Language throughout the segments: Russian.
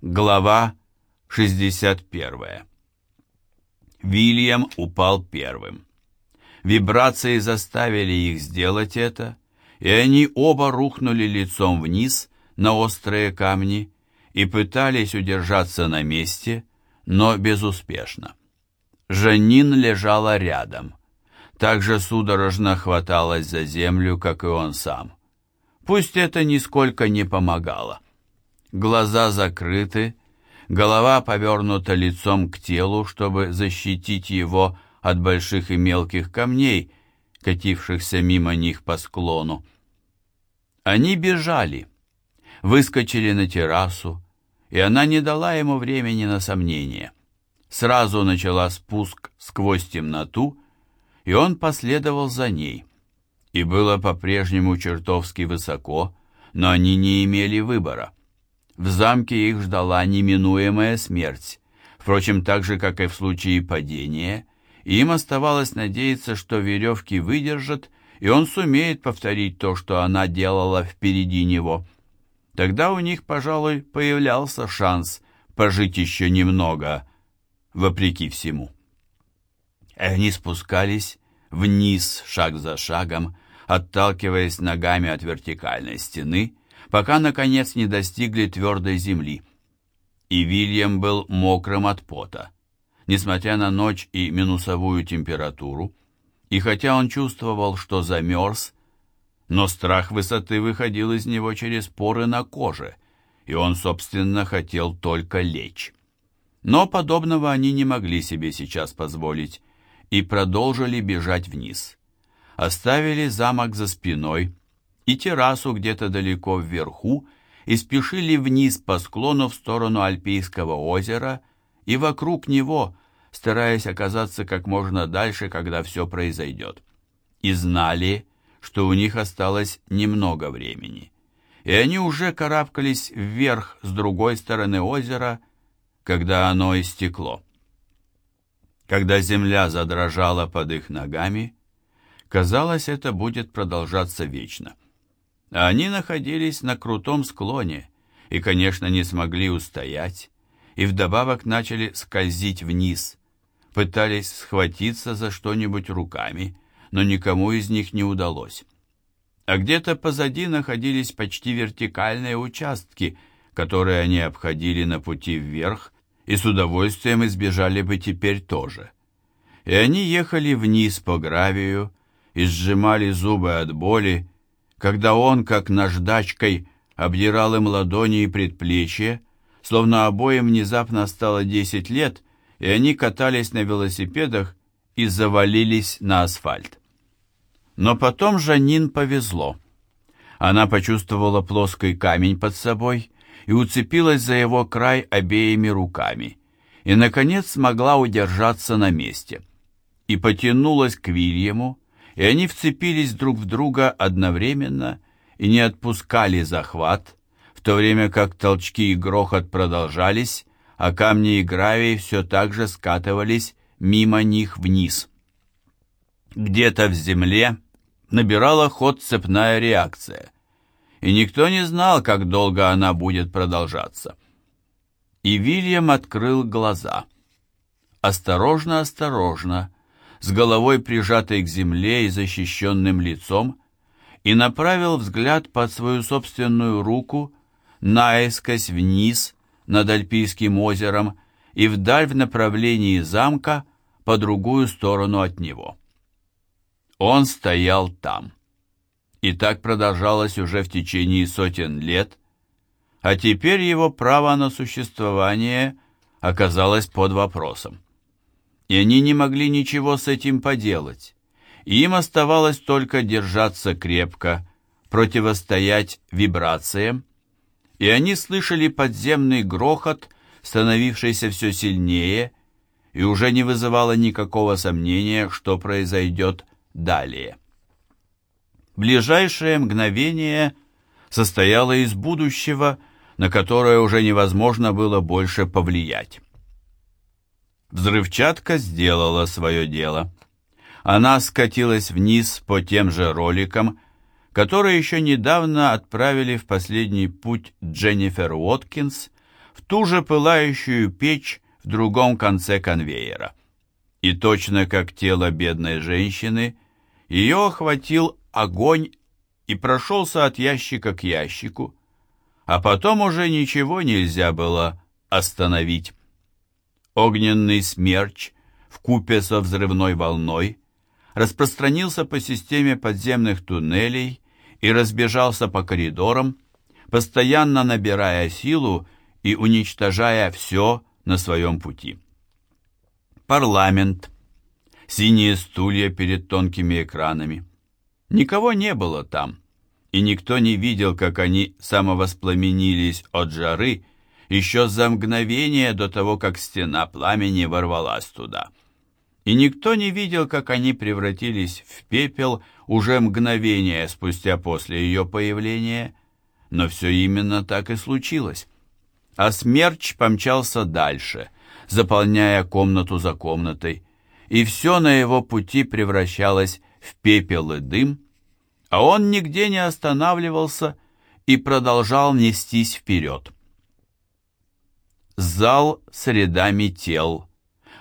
Глава 61. Вильям упал первым. Вибрации заставили их сделать это, и они оба рухнули лицом вниз на острые камни и пытались удержаться на месте, но безуспешно. Жанин лежала рядом, так же судорожно хваталась за землю, как и он сам. Пусть это нисколько не помогало. Глаза закрыты, голова повернута лицом к телу, чтобы защитить его от больших и мелких камней, катившихся мимо них по склону. Они бежали, выскочили на террасу, и она не дала ему времени на сомнения. Сразу начала спуск сквозь темноту, и он последовал за ней. И было по-прежнему чертовски высоко, но они не имели выбора. В замке их ждала неминуемая смерть. Впрочем, так же, как и в случае падения, им оставалось надеяться, что веревки выдержат, и он сумеет повторить то, что она делала впереди него. Тогда у них, пожалуй, появлялся шанс пожить еще немного, вопреки всему. Они спускались вниз шаг за шагом, отталкиваясь ногами от вертикальной стены, пока, наконец, не достигли твердой земли. И Вильям был мокрым от пота. Несмотря на ночь и минусовую температуру, и хотя он чувствовал, что замерз, но страх высоты выходил из него через поры на коже, и он, собственно, хотел только лечь. Но подобного они не могли себе сейчас позволить и продолжили бежать вниз. Оставили замок за спиной, и террасу где-то далеко вверху и спешили вниз по склону в сторону Альпийского озера и вокруг него, стараясь оказаться как можно дальше, когда все произойдет. И знали, что у них осталось немного времени. И они уже карабкались вверх с другой стороны озера, когда оно истекло. Когда земля задрожала под их ногами, казалось, это будет продолжаться вечно. Они находились на крутом склоне и, конечно, не смогли устоять, и вдобавок начали скользить вниз, пытались схватиться за что-нибудь руками, но никому из них не удалось. А где-то позади находились почти вертикальные участки, которые они обходили на пути вверх и с удовольствием избежали бы теперь тоже. И они ехали вниз по гравию и сжимали зубы от боли, когда он, как наждачкой, обдирал им ладони и предплечья, словно обоим внезапно стало десять лет, и они катались на велосипедах и завалились на асфальт. Но потом Жанин повезло. Она почувствовала плоский камень под собой и уцепилась за его край обеими руками, и, наконец, смогла удержаться на месте. И потянулась к Вильяму, и они вцепились друг в друга одновременно и не отпускали захват, в то время как толчки и грохот продолжались, а камни и гравий все так же скатывались мимо них вниз. Где-то в земле набирала ход цепная реакция, и никто не знал, как долго она будет продолжаться. И Вильям открыл глаза. Осторожно, осторожно, с головой прижатой к земле и защищенным лицом, и направил взгляд под свою собственную руку наискось вниз над Альпийским озером и вдаль в направлении замка по другую сторону от него. Он стоял там. И так продолжалось уже в течение сотен лет, а теперь его право на существование оказалось под вопросом и они не могли ничего с этим поделать. им оставалось только держаться крепко, противостоять вибрациям, и они слышали подземный грохот, становившийся все сильнее, и уже не вызывало никакого сомнения, что произойдет далее. Ближайшее мгновение состояло из будущего, на которое уже невозможно было больше повлиять. Взрывчатка сделала свое дело. Она скатилась вниз по тем же роликам, которые еще недавно отправили в последний путь Дженнифер Уоткинс, в ту же пылающую печь в другом конце конвейера. И точно как тело бедной женщины, ее охватил огонь и прошелся от ящика к ящику, а потом уже ничего нельзя было остановить. Огненный смерч в купе со взрывной волной распространился по системе подземных туннелей и разбежался по коридорам, постоянно набирая силу и уничтожая все на своем пути. Парламент, синие стулья перед тонкими экранами. Никого не было там, и никто не видел, как они самовоспламенились от жары еще за мгновение до того, как стена пламени ворвалась туда. И никто не видел, как они превратились в пепел уже мгновение спустя после ее появления, но все именно так и случилось. А смерч помчался дальше, заполняя комнату за комнатой, и все на его пути превращалось в пепел и дым, а он нигде не останавливался и продолжал нестись вперед. Зал с рядами тел,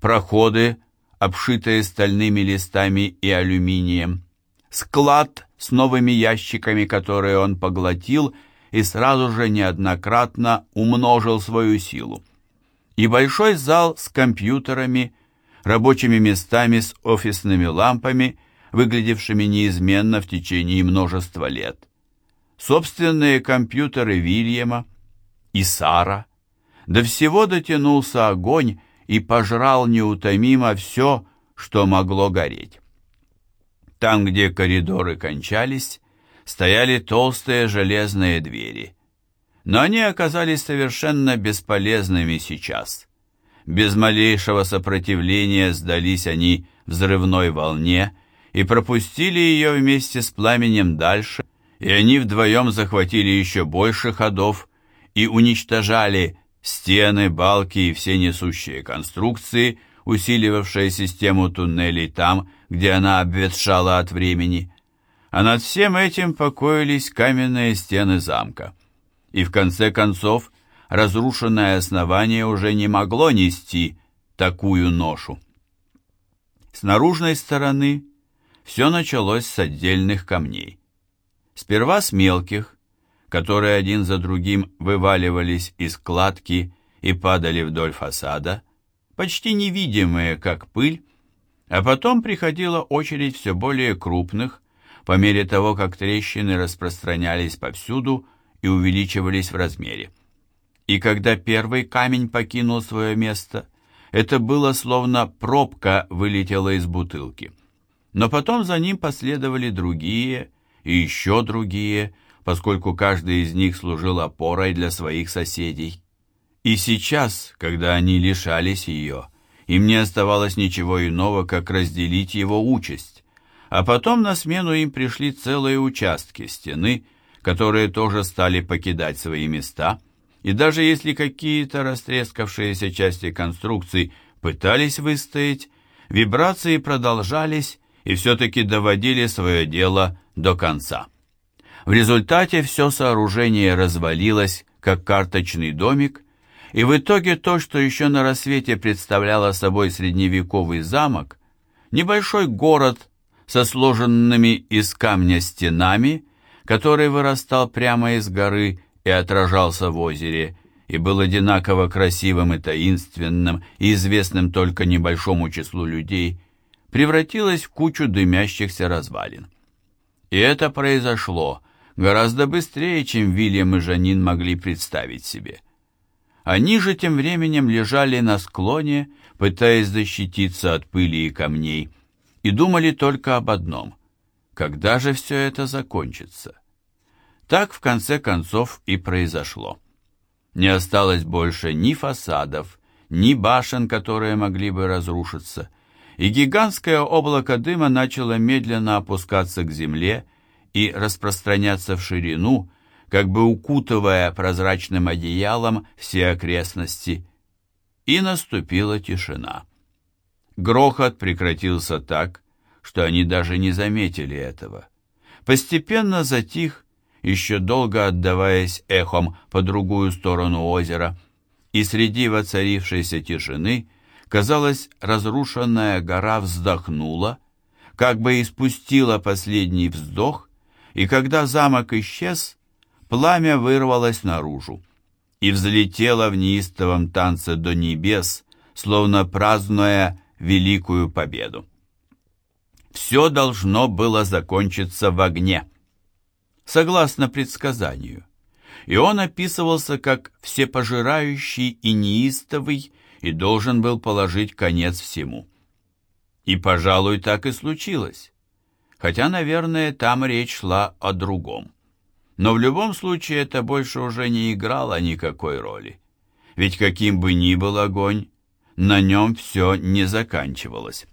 проходы, обшитые стальными листами и алюминием, склад с новыми ящиками, которые он поглотил и сразу же неоднократно умножил свою силу, и большой зал с компьютерами, рабочими местами с офисными лампами, выглядевшими неизменно в течение множества лет, собственные компьютеры Вильяма и Сара. До всего дотянулся огонь и пожрал неутомимо все, что могло гореть. Там, где коридоры кончались, стояли толстые железные двери. Но они оказались совершенно бесполезными сейчас. Без малейшего сопротивления сдались они взрывной волне и пропустили ее вместе с пламенем дальше, и они вдвоем захватили еще больше ходов и уничтожали стены, балки и все несущие конструкции, усиливавшие систему туннелей там, где она обветшала от времени. А над всем этим покоились каменные стены замка. И в конце концов, разрушенное основание уже не могло нести такую ношу. С наружной стороны все началось с отдельных камней. Сперва с мелких, которые один за другим вываливались из кладки и падали вдоль фасада, почти невидимые, как пыль, а потом приходила очередь все более крупных, по мере того, как трещины распространялись повсюду и увеличивались в размере. И когда первый камень покинул свое место, это было словно пробка вылетела из бутылки. Но потом за ним последовали другие и еще другие, поскольку каждый из них служил опорой для своих соседей. И сейчас, когда они лишались ее, им не оставалось ничего иного, как разделить его участь. А потом на смену им пришли целые участки стены, которые тоже стали покидать свои места, и даже если какие-то растрескавшиеся части конструкций пытались выстоять, вибрации продолжались и все-таки доводили свое дело до конца. В результате все сооружение развалилось, как карточный домик, и в итоге то, что еще на рассвете представляло собой средневековый замок, небольшой город со сложенными из камня стенами, который вырастал прямо из горы и отражался в озере, и был одинаково красивым и таинственным, и известным только небольшому числу людей, превратилось в кучу дымящихся развалин. И это произошло гораздо быстрее, чем Вильям и Жанин могли представить себе. Они же тем временем лежали на склоне, пытаясь защититься от пыли и камней, и думали только об одном — когда же все это закончится? Так, в конце концов, и произошло. Не осталось больше ни фасадов, ни башен, которые могли бы разрушиться, и гигантское облако дыма начало медленно опускаться к земле, и распространяться в ширину, как бы укутывая прозрачным одеялом все окрестности. И наступила тишина. Грохот прекратился так, что они даже не заметили этого. Постепенно затих, еще долго отдаваясь эхом по другую сторону озера, и среди воцарившейся тишины, казалось, разрушенная гора вздохнула, как бы испустила последний вздох, и когда замок исчез, пламя вырвалось наружу и взлетело в неистовом танце до небес, словно празднуя великую победу. Все должно было закончиться в огне, согласно предсказанию и он описывался как всепожирающий и неистовый и должен был положить конец всему. И, пожалуй, так и случилось. Хотя, наверное, там речь шла о другом. Но в любом случае это больше уже не играло никакой роли. Ведь каким бы ни был огонь, на нем все не заканчивалось.